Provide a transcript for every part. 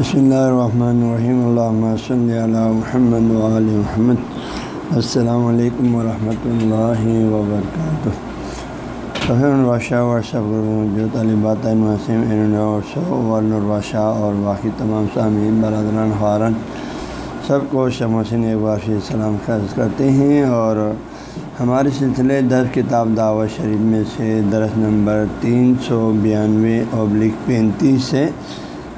بسم اللہ الرحمن الرحیم اللہ صلی علی محمد علیہ محمد السلام علیکم ورحمۃ اللہ وبرکاتہ الباشہ ورثہ جو طالبات ورثہ اور باقی تمام سامعین برادران خارن سب کو شموسن ایک بار پھر سلام خرض کرتے ہیں اور ہمارے سلسلے درس کتاب دعوت شریف میں سے درس نمبر تین سو بانوے ابلک پینتیس سے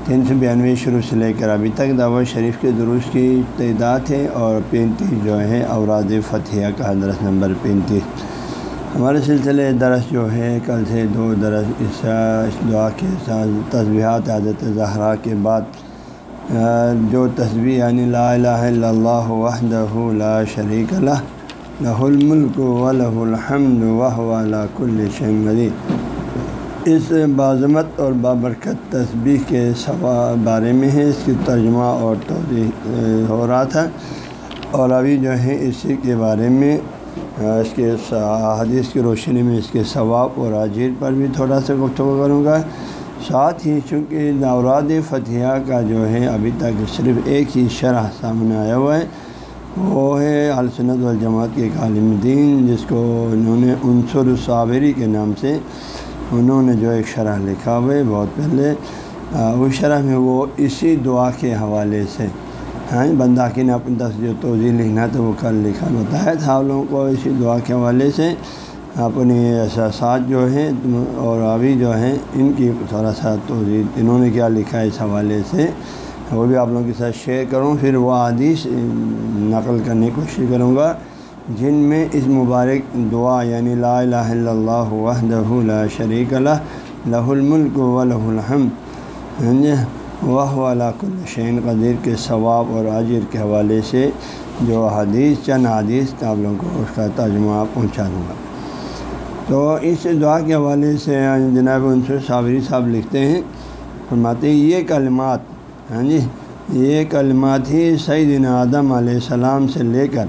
تین سو بیانوے شروع سے لے کر ابھی تک دعوت شریف کے دروس کی تعداد ہے اور پینتیس جو ہے اوراد فتح کا درس نمبر پینتیس۔ ہمارے سلسلے درس جو ہے، کل سے دو درس اس دعا کے ساتھ تصبیحات عادت زہرا کے بعد جو تصویر یعنی لا الہ الا اللہ وحدہ لا شریک لہ لہ الملک و لہ الحمد وح کل شنگری اس بازمت اور بابرکت تصبیح کے سوا بارے میں ہے۔ اس کی ترجمہ اور توضیح ہو رہا تھا۔ اور ابھی جو ہے، اسی کے بارے میں اس کے حدیث کی روشنی میں اس کے ثواب اور عجیر پر بھی تھوڑا سا گفتگو کروں گا۔ ساتھ ہی چونکہ نوراد فتح کا جو ہے، ابھی تک صرف ایک ہی شرح سامنے آیا ہوا ہے، وہ ہے السنت والجماعت کے ایک عالم دین، جس کو انہوں نے عنصر صابری کے نام سے انہوں نے جو ایک شرح لکھا ہوئے بہت پہلے۔ اس شرح میں وہ اسی دعا کے حوالے سے ہاں بندہ کی نے اپنی دس جو توضیع لکھنا تو وہ کل لکھا، بتایا تھا آپ لوگوں کو اسی دعا کے حوالے سے۔ اپنی احساسات جو ہیں اور ابھی جو ہیں، ان کی تھوڑا سا توضیع انہوں نے کیا لکھا ہے اس حوالے سے، وہ بھی آپ لوگوں کے ساتھ شیئر کروں۔ پھر وہ حدیث نقل کرنے کی کوشش کروں گا۔ جن میں اس مبارک دعا یعنی لا الہ الا اللہ وحدہ لا شریک اللہ لہ الملک و لہ الحمد ہاں جی، وہ کل شین قدیر کے ثواب اور عاجر کے حوالے سے جو حدیث، چند حدیث آپ لوگوں کو اس کا ترجمہ پہنچا دوں گا۔ تو اس دعا کے حوالے سے جناب عنصر صابری صاحب لکھتے ہیں، فرماتے ہیں، یہ کلمات ہاں جی یہ کلمات ہی سعید آدم علیہ السلام سے لے کر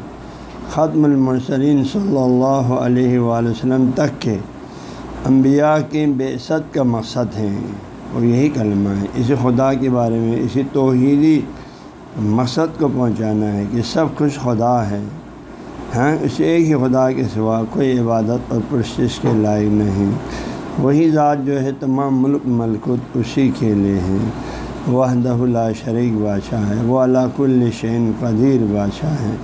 ختم المرسلین صلی اللہ علیہ وآلہ وسلم تک کے انبیاء کی بے کا مقصد ہیں اور یہی کلمہ ہے۔ اسی خدا کے بارے میں اسی توحیدی مقصد کو پہنچانا ہے کہ سب کچھ خدا ہے۔ ہاں اس ایک ہی خدا کے سوا کوئی عبادت اور پرشش کے لائق نہیں۔ وہی ذات جو ہے تمام ملک ملکت اسی کے لیے ہیں وحدہ اللہ شریک بادشاہ ہے۔ وہ اللہ کل شین قدیر بادشاہ ہے۔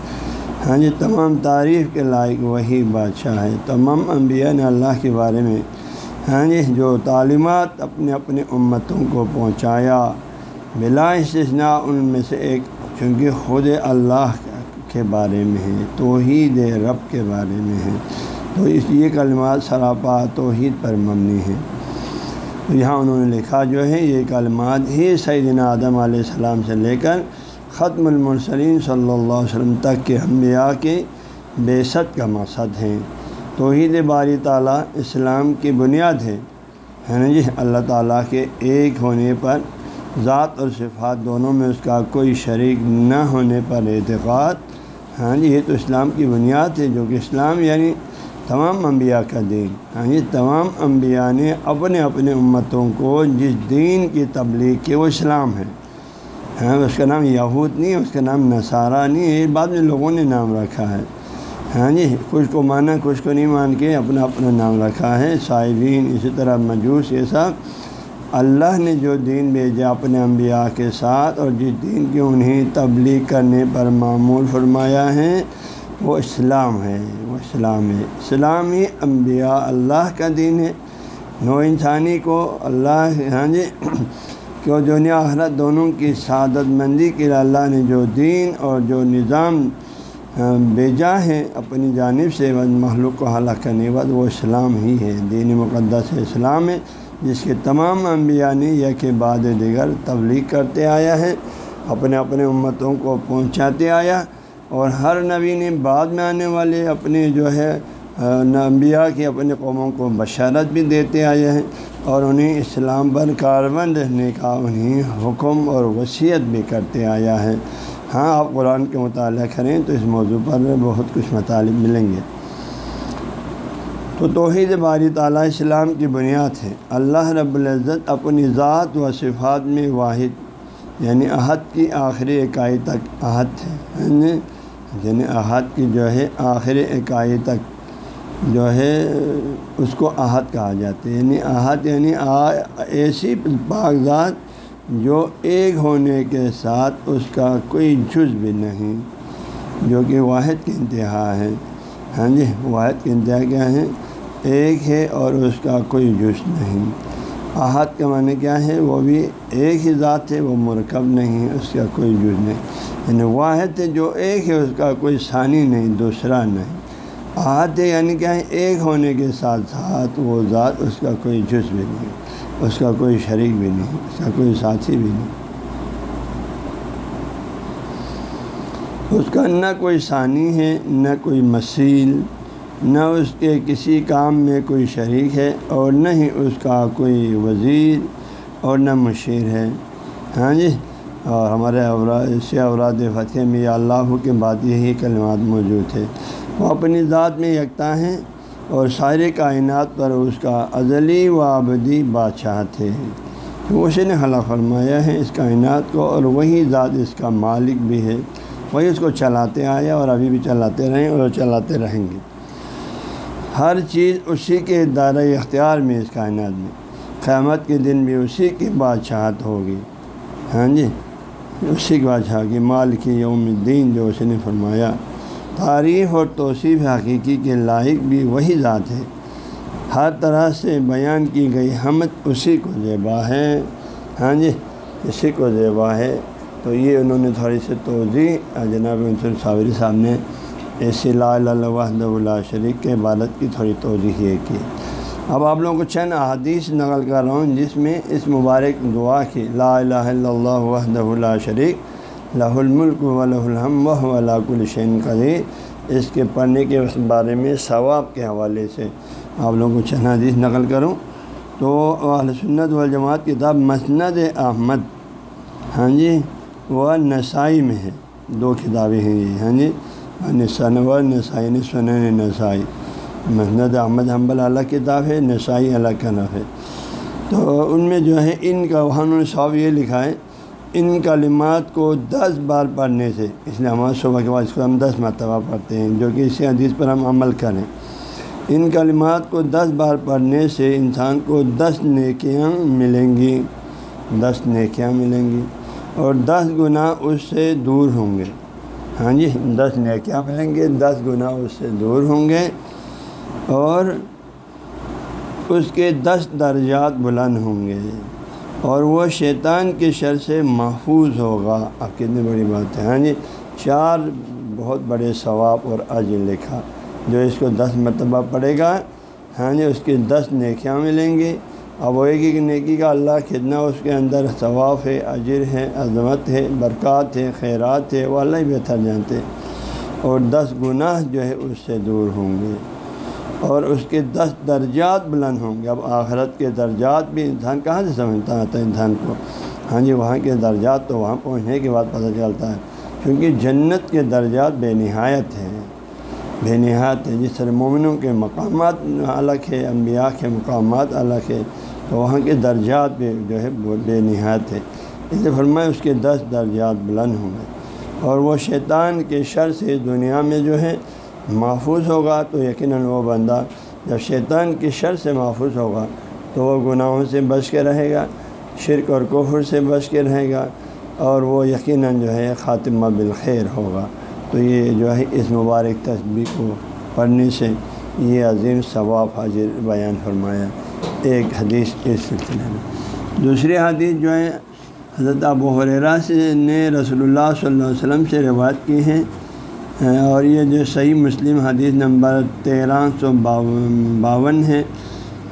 ہاں جی تمام تعریف کے لائق وہی بادشاہ ہے تمام انبیاء نے اللہ کے بارے میں ہاں جی جو تعلیمات اپنے اپنے امتوں کو پہنچایا، بلا استثناء ان میں سے ایک، چونکہ خود اللہ کے بارے میں ہے توحید رب کے بارے میں ہے تو اس لیے کلمات سراپا، توحید پر مبنی ہے تو یہاں انہوں نے لکھا جو ہے، یہ کلمات ہی سیدنا آدم علیہ السلام سے لے کر ختم المرسلین صلی اللہ علیہ وسلم تک کے انبیاء کے بے ست کا مقصد ہیں۔ توحید باری تعالیٰ اسلام کی بنیاد ہے نا جی؟ اللہ تعالیٰ کے ایک ہونے پر ذات اور صفات دونوں میں اس کا کوئی شریک نہ ہونے پر اعتقاد۔ ہاں جی یہ تو اسلام کی بنیاد ہے، جو کہ اسلام یعنی تمام انبیاء کا دین۔ ہاں جی تمام انبیاء نے اپنے اپنے امتوں کو جس دین کی تبلیغ کی وہ اسلام ہے۔ ہاں اس کا نام یہود نہیں، اس کا نام نصارہ نہیں، یہ بعد میں لوگوں نے نام رکھا ہے۔ ہاں جی کچھ کو مانا، کچھ کو نہیں مان کے اپنا اپنا نام رکھا ہے صاحبین اسی طرح مجوس، یہ سب۔ اللہ نے جو دین بھیجا اپنے انبیاء کے ساتھ، اور جس دین کی انہیں تبلیغ کرنے پر معمول فرمایا ہے، وہ اسلام ہے، وہ اسلام ہے۔ اسلام ہی انبیاء اللہ کا دین ہے۔ نو انسانی کو اللہ ہاں جی کہ دنیا آخرت دونوں کی سعادت مندی کے اللہ نے جو دین اور جو نظام بھیجا ہے اپنی جانب سے محلوق کو ہلاک کرنے بعد وہ اسلام ہی ہے، دین مقدس اسلام ہے، جس کے تمام انبیاء نے یا کہ بعد دیگر تبلیغ کرتے آیا ہے، اپنے اپنے امتوں کو پہنچاتے آیا، اور ہر نبی نے بعد میں آنے والے اپنے جو ہے انبیاء کی اپنے قوموں کو بشارت بھی دیتے آئے ہیں اور انہیں اسلام پر کاربند رہنے کا انہیں حکم اور وصیت بھی کرتے آیا ہے۔ ہاں آپ قرآن کے مطالعہ کریں تو اس موضوع پر بہت کچھ مطالب ملیں گے۔ تو توحید باری تعالیٰ اسلام کی بنیاد ہے۔ اللہ رب العزت اپنی ذات و صفات میں واحد یعنی عہد کی آخری اکائی تک عہد ہے یعنی عہد کی جو ہے آخری اکائی تک۔ جو ہے، اس کو عہد کہا جاتا ہے۔ یعنی عہد یعنی ایسی کاغذات جو ایک ہونے کے ساتھ اس کا کوئی جز بھی نہیں، جو کہ واحد کی انتہا ہے۔ ہاں جی واحد کی انتہا کیا ہے؟ ایک ہے اور اس کا کوئی جز نہیں۔ احد کا معنی کیا ہے؟ وہ بھی ایک ہی ذات ہے، وہ مرکب نہیں ہے اس کا کوئی جز نہیں۔ یعنی واحد ہے جو ایک ہے، اس کا کوئی ثانی نہیں، دوسرا نہیں۔ احد یعنی کیا ہے ایک ہونے کے ساتھ ساتھ وہ ذات اس کا کوئی جز بھی نہیں، اس کا کوئی شریک بھی نہیں، اس کا کوئی ساتھی بھی نہیں۔ اس کا نہ کوئی ثانی ہے، نہ کوئی مسیل نہ اس کے کسی کام میں کوئی شریک ہے اور نہ ہی اس کا کوئی وزیر اور نہ مشیر ہے۔ ہاں جی؟ اور ہمارے اوراد سے اوراد فتح میں یا اللہ کے بعد یہی کلمات موجود تھے۔ وہ اپنی ذات میں یکتا ہیں اور سارے کائنات پر اس کا ازلی و آبدی بادشاہ تھے۔ اسی نے خلا فرمایا ہے اس کائنات کو اور وہی ذات اس کا مالک بھی ہے۔ وہی اس کو چلاتے آیا اور ابھی بھی چلاتے رہیں اور چلاتے رہیں گے۔ ہر چیز اسی کے دائرۂ اختیار میں اس کائنات میں۔ قیامت کے دن بھی اسی کی بادشاہت ہوگی۔ ہاں جی اسی کی بادشاہ کی مال کی یوم الدین جو اس نے فرمایا۔ تعریف اور توصیف حقیقی کے لائق بھی وہی ذات ہے۔ ہر طرح سے بیان کی گئی حمد اسی کو زیبا ہے۔ ہاں جی اسی کو زیبا ہے۔ تو یہ انہوں نے تھوڑی سی توضیع جناب انصر صابری صاحب نے ایسی لا وحد اللہ شریک کے عبادت کی تھوڑی توجہ یہ کی۔ اب آپ لوگوں کو چند احادیث نقل کر رہا ہوں، جس میں اس مبارک دعا کی لا الہ الا اللہ وحد اللہ شریک لہ الملک و لہ الحم و اللہ الشین قدیر۔ اس کے پڑھنے کے اس بارے میں ثواب کے حوالے سے آپ لوگوں کو چند حدیث نقل کروں۔ تو اہل سنت والجماعت کتاب مسند احمد۔ ہاں جی وہ نسائی میں ہے۔ دو کتابیں ہیں یہ ہاں جی۔ نسانور نسائی نسن نسائی۔ محمد احمد حنبل الگ کتاب ہے، نسائی الگ کا ہے۔ تو ان میں جو ہے، ان کا وہاں انہوں نے صاحب یہ لکھا ہے۔ ان کلمات کو دس بار پڑھنے سے، اس لیے ہمارے صبح کے بعد اس کو ہم دس مرتبہ پڑھتے ہیں، جو کہ اسی حدیث پر ہم عمل کریں۔ ان کلمات کو دس بار پڑھنے سے انسان کو دس نیکیاں ملیں گی۔ دس نیکیاں ملیں گی اور دس گناہ اس سے دور ہوں گے۔ ہاں جی دس نیکیاں ملیں گے، دس گنا اس سے دور ہوں گے اور اس کے دس درجات بلند ہوں گے۔ اور وہ شیطان کے شر سے محفوظ ہوگا۔ اب کتنی بڑی بات ہے ہاں جی چار بہت بڑے ثواب اور عج لکھا، جو اس کو دس مرتبہ پڑے گا ہاں جی اس کے دس نیکیاں ملیں گے اب وہ ایک ایک نیکی کا اللہ کتنا اس کے اندر ثواف ہے، اجر ہے، عظمت ہے، برکات ہے، خیرات ہے، وہ اللہ بہتر جانتے اور دس گناہ جو ہے، اس سے دور ہوں گے۔ اور اس کے دس درجات بلند ہوں گے۔ اب آخرت کے درجات بھی انسان کہاں سے سمجھتا آتا ہے انسان کو؟ ہاں جی وہاں کے درجات تو وہاں پہنچنے کے بعد پتہ چلتا ہے۔ کیونکہ جنت کے درجات بے نہایت ہیں۔ بے نہایت ہے جس طرح مومنوں کے مقامات الگ ہے انبیاء کے مقامات الگ ہے تو وہاں کے درجات بھی جو ہے بے نہایت ہے اس لیے فرمائے اس کے دس درجات بلند ہوں گے۔ اور وہ شیطان کے شر سے دنیا میں جو ہے محفوظ ہوگا تو یقیناً وہ بندہ جب شیطان کے شر سے محفوظ ہوگا تو وہ گناہوں سے بچ کے رہے گا، شرک اور کفر سے بچ کے رہے گا اور وہ یقیناً جو ہے خاتمہ بالخیر ہوگا۔ تو یہ جو ہے اس مبارک تصویر کو پڑھنے سے یہ عظیم ثواب حاضر بیان فرمایا۔ ایک حدیث اس سلسلے میں۔ دوسری حدیث جو ہے، حضرت ابو حریرہ سے نے رسول اللہ صلی اللہ علیہ وسلم سے روایت کی ہیں اور یہ جو صحیح مسلم حدیث نمبر تیرہ سو باون ہے،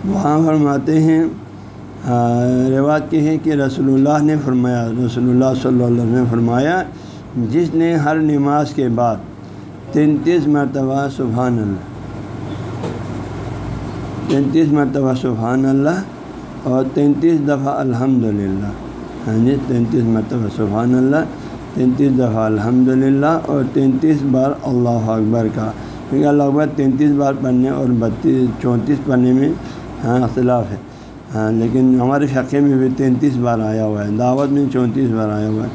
وہاں فرماتے ہیں روایت کی ہے کہ رسول اللہ نے فرمایا، رسول اللہ صلی اللہ علیہ وسلم نے فرمایا، جس نے ہر نماز کے بعد تینتیس مرتبہ سبحان اللہ، تینتیس مرتبہ سبحان اللہ اور تینتیس دفعہ الحمد للہ ہاں جی یعنی تینتیس مرتبہ سبحان اللہ تینتیس دفعہ الحمد للہ اور تینتیس بار اللہ اکبر کا۔ کیونکہ اللہ اکبر تینتیس بار پڑھنے اور بتیس، چونتیس پڑھنے میں ہاں اختلاف ہے۔ ہاں لیکن ہمارے فقے میں بھی تینتیس بار آیا ہوا ہے، دعوت میں چونتیس بار آیا ہوا ہے۔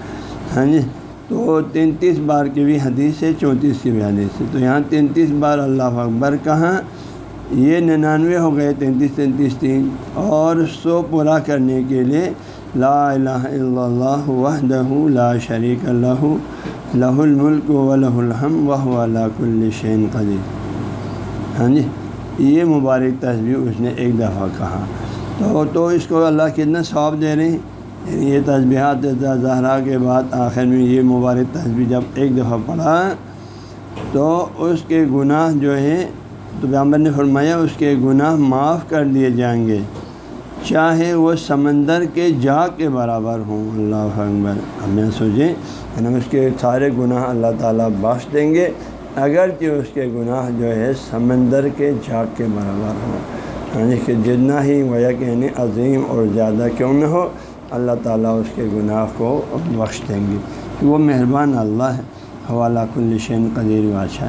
ہاں جی تو تینتیس بار کی بھی حدیث ہے، چونتیس کی بھی حدیث ہے۔ تو یہاں تینتیس بار اللہ اکبر کہاں یہ ننانوے ہو گئے، تینتیس تینتیس، تین، اور سو پورا کرنے کے لیے لا الہ الا اللہ وحدہ لا شریک اللہ لہ الملک و لہ الحم و اللہ الشین قدیر ہاں جی یہ مبارک تصویر اس نے ایک دفعہ کہا۔ تو تو اس کو اللہ کتنا ثواب دے رہے ہیں؟ یعنی یہ تصبیحات زہرا کے بعد آخر میں یہ مبارک تصویر جب ایک دفعہ پڑھا، تو اس کے گناہ جو ہے تو پیامبر نے فرمایا، اس کے گناہ معاف کر دیے جائیں گے۔ چاہے وہ سمندر کے جا کے برابر ہوں۔ اللہ اکبر۔ ہمیں سوچیں یعنی اس کے سارے گناہ اللہ تعالیٰ بخش دیں گے، اگرچہ اس کے گناہ جو ہے سمندر کے جھاگ کے برابر ہوں۔ یعنی کہ جتنا ہی وہ کہ یعنی عظیم اور زیادہ کیوں نہ ہو، اللہ تعالیٰ اس کے گناہ کو بخش دیں گے۔ وہ مہربان اللہ ہے، حوالہ کلشین قدیر بادشاہ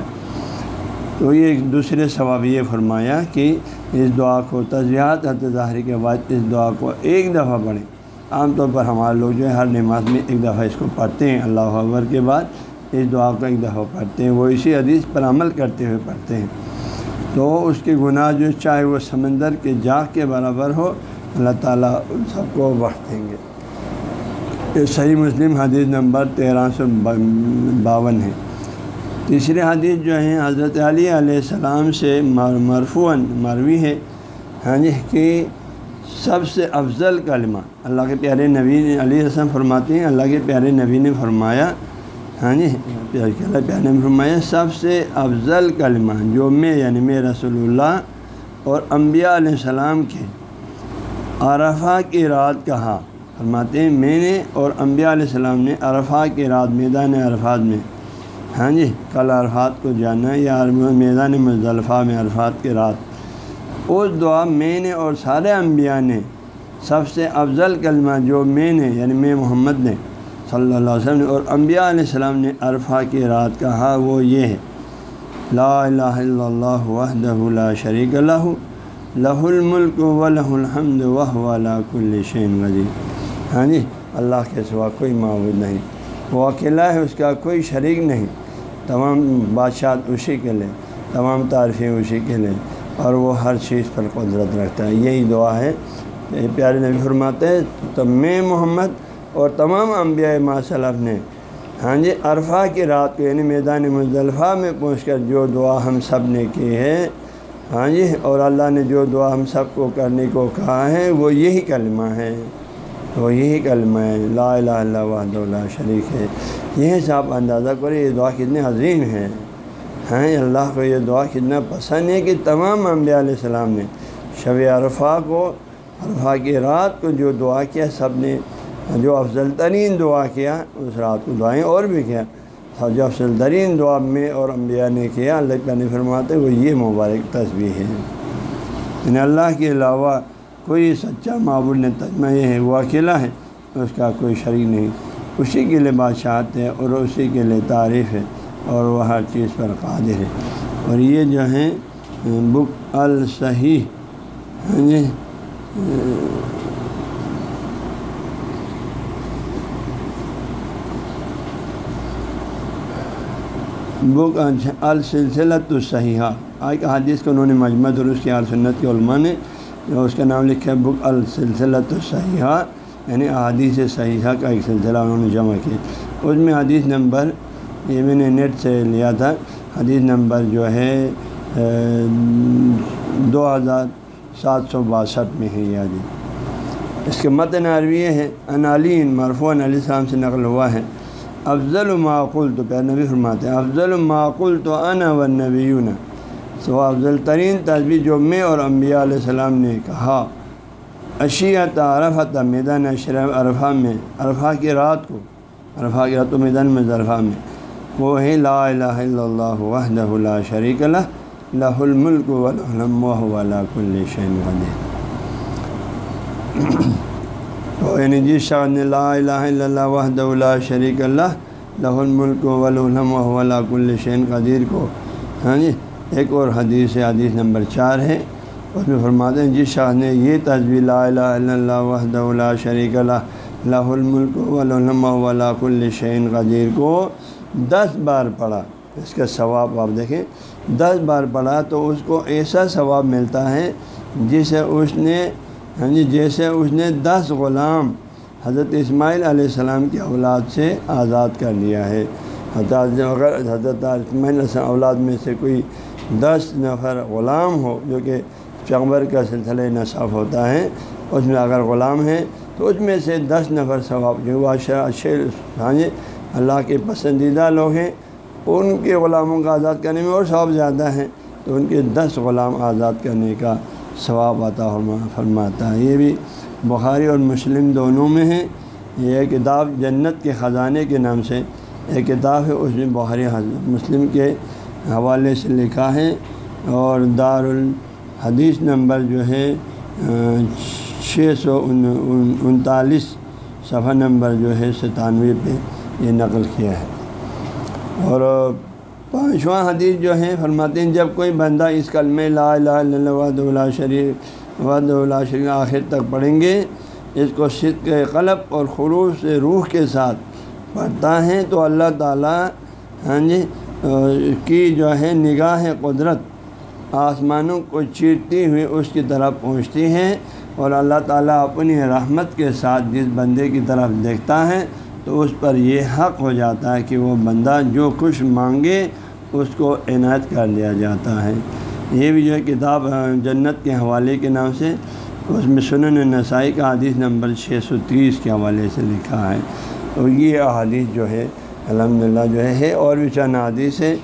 تو یہ ایک دوسرے ثواب یہ فرمایا کہ اس دعا کو تجزیات ظاہری کے بعد اس دعا کو ایک دفعہ پڑھیں۔ عام طور پر ہمارے لوگ جو ہے ہر نماز میں ایک دفعہ اس کو پڑھتے ہیں۔ اللہ اکبر کے بعد اس دعا کو ایک دفعہ پڑھتے ہیں۔ وہ اسی حدیث پر عمل کرتے ہوئے پڑھتے ہیں۔ تو اس کے گناہ جو چاہے وہ سمندر کے جاگ کے برابر ہو، اللہ تعالیٰ ان سب کو بخش دیں گے۔ یہ صحیح مسلم حدیث نمبر تیرہ سو باون ہے۔ تیسرے حدیث جو ہیں، حضرت علی علیہ السلام سے مرفون مروی ہے۔ ہاں جی کہ سب سے افضل کلمہ۔ اللہ کے پیارے نبی نے علیہ السلام فرماتے ہیں، اللہ کے پیارے نبی نے فرمایا ہاں جی اللہ پیارے نے فرمایا، سب سے افضل کلمہ جو میں یعنی میں رسول اللہ اور انبیاء علیہ السلام کے عرفہ کی رات کہا۔ فرماتے ہیں، میں نے اور انبیاء علیہ السلام نے عرفہ کی رات، میدان عرفات میں ہاں جی کل عرفات کو جانا یا میدان مضلفہ میں عرفات کی رات۔ اس دعا میں نے اور سارے انبیاء نے، سب سے افضل کلمہ جو میں نے یعنی میں محمد نے، صلی اللہ علیہ وسلم نے اور انبیاء علیہ السلام نے عرفہ کی رات کہا، وہ یہ ہے۔ لا الہ الا اللہ وحدہ لا شریک اللہ لہ الملک و لہ الحمد وح کل شین وزیر ہاں جی اللہ کے سوا کوئی معبود نہیں وہ اکیلا ہے، اس کا کوئی شریک نہیں۔ تمام بادشاہت اسی کے لیں تمام تعریفیں اسی کے لیں اور وہ ہر چیز پر قدرت رکھتا ہے یہی دعا ہے۔ پیارے نبی فرماتے ہیں، تو میں محمد اور تمام انبیاء ماسلف نے ہاں جی عرفہ کی رات کو یعنی میدان مضلفہ میں پہنچ کر جو دعا ہم سب نے کی ہے ہاں جی اور اللہ نے جو دعا ہم سب کو کرنے کو کہا ہے، وہ یہی کلمہ ہے۔ وہ یہی کلمہ ہے۔ لا الہ الا وحد اللہ شریک ہے۔ یہی سے آپ اندازہ کریں یہ دعا کتنی عظیم ہے ہاں اللہ کو یہ دعا کتنا پسند ہے کہ تمام انبیاء علیہ السلام نے شب عرفہ کو، عرفہ کی رات کو جو دعا کیا، سب نے جو افضل ترین دعا کیا، اس رات کو دعائیں اور بھی کیا۔ جو افضل ترین دعا میں اور انبیاء نے کیا، اللہ کا نے فرماتے وہ یہ مبارک تصویر ہے۔ یعنی اللہ کے علاوہ کوئی سچا معبول نے تجمہ یہ ہے، وہ اکیلا ہے، اس کا کوئی شریک نہیں۔ اسی کے لیے بادشاہت ہے اور اسی کے لیے تعریف ہے اور وہ ہر چیز پر قادر ہے۔ اور یہ جو ہیں، بک الصحیح ہاں جی؟ بک السلسلت الصحیحہ۔ آج کا حدیث کو انہوں نے مجمد اور اس کی السنت کے علماء نے اس کا نام لکھا ہے بک السلسلت الصحیحہ۔ یعنی احادیث صحیحہ کا ایک سلسلہ انہوں نے جمع کیا اس میں حدیث نمبر یہ میں نے نیٹ سے لیا تھا۔ حدیث نمبر جو ہے دو ہزار سات سو باسٹھ میں ہے یہ حدیث۔ اس کے متن عربی ہے انالین مرفوع علیہ السلام سے نقل ہوا ہے۔ افضل معقول تو پیر نبی فرماتے ہیں، افضل معقول تو انا و نبیون سو افضل ترین تصویر جو میں اور انبیاء علیہ السلام نے کہا۔ اشیت عرفت میدان اشرف عرفہ میں، عرفہ کی رات کو، عرفہ کی رات و میدان میں ذرفہ میں۔ وہ ہے لا الہ الا اللہ وحدہ لا شریک اللہ لہ الملک ولحم ولا کل شین ودے تو یعنی جس شاہ نے لا الہ الا اللہ وحدہ لا شریک اللہ لہ الملک ولحم ولا کل شین قدیر کو۔ ہاں جی ایک اور حدیث حدیث نمبر چار ہے۔ اس میں فرماتے ہیں، جس شاہ نے یہ تصویر لا الہ الا اللہ وحد اللہ شریک اللہ لہ الملک ولم ولاک الشعین قدیر کو دس بار پڑھا۔ اس کا ثواب آپ دیکھیں، دس بار پڑھا تو اس کو ایسا ثواب ملتا ہے جسے اس نے ہاں جی جیسے اس نے دس غلام حضرت اسماعیل علیہ السلام کی اولاد سے آزاد کر لیا ہے۔ حضرت اگر، حضرت اسماعیل اولاد میں سے کوئی دس نفر غلام ہو، جو کہ پیغمبر کا سلسلہ نصاب ہوتا ہے، اس میں اگر غلام ہیں تو اس میں سے دس نفر ثواب جو بادشاہ شیر ہاں جی اللہ کے پسندیدہ لوگ ہیں۔ ان کے غلاموں کا آزاد کرنے میں اور ثواب زیادہ ہیں۔ تو ان کے دس غلام آزاد کرنے کا ثواب عطا فرماتا ہے۔ یہ بھی بخاری اور مسلم دونوں میں ہیں۔ یہ کتاب جنت کے خزانے کے نام سے ایک کتاب ہے، اس میں بخاری مسلم کے حوالے سے لکھا ہے۔ اور دار الحدیث نمبر جو ہے چھ سو انتالیس، صفحہ نمبر جو ہے ستانوے پہ یہ نقل کیا ہے۔ اور پانچواں حدیث جو ہے، فرماتے ہیں، جب کوئی بندہ اس کلم لا الہ الا اللہ ود اللہ شریف ود اللہ شریف آخر تک پڑھیں گے، اس کو صدق قلب اور خروش سے روح کے ساتھ پڑھتا ہے، تو اللہ تعالیٰ ہاں جی کی جو ہے نگاہ قدرت آسمانوں کو چیرتی ہوئی اس کی طرف پہنچتی ہے اور اللہ تعالیٰ اپنی رحمت کے ساتھ جس بندے کی طرف دیکھتا ہے تو اس پر یہ حق ہو جاتا ہے کہ وہ بندہ جو کچھ مانگے اس کو عنایت کر لیا جاتا ہے۔ یہ بھی جو ہے کتاب جنت کے حوالے کے نام سے اس میں سنن نسائی کا حدیث نمبر چھ سو تیس کے حوالے سے لکھا ہے۔ تو یہ احادیث جو ہے الحمد للہ جو ہے اور بھی چند حادیث ہے۔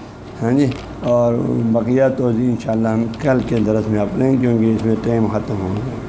ہاں جی؟ اور بقیہ توضیع ان شاء اللہ ہم کل کے درس میں اپنے کیونکہ اس میں ٹائم ختم ہو گیا۔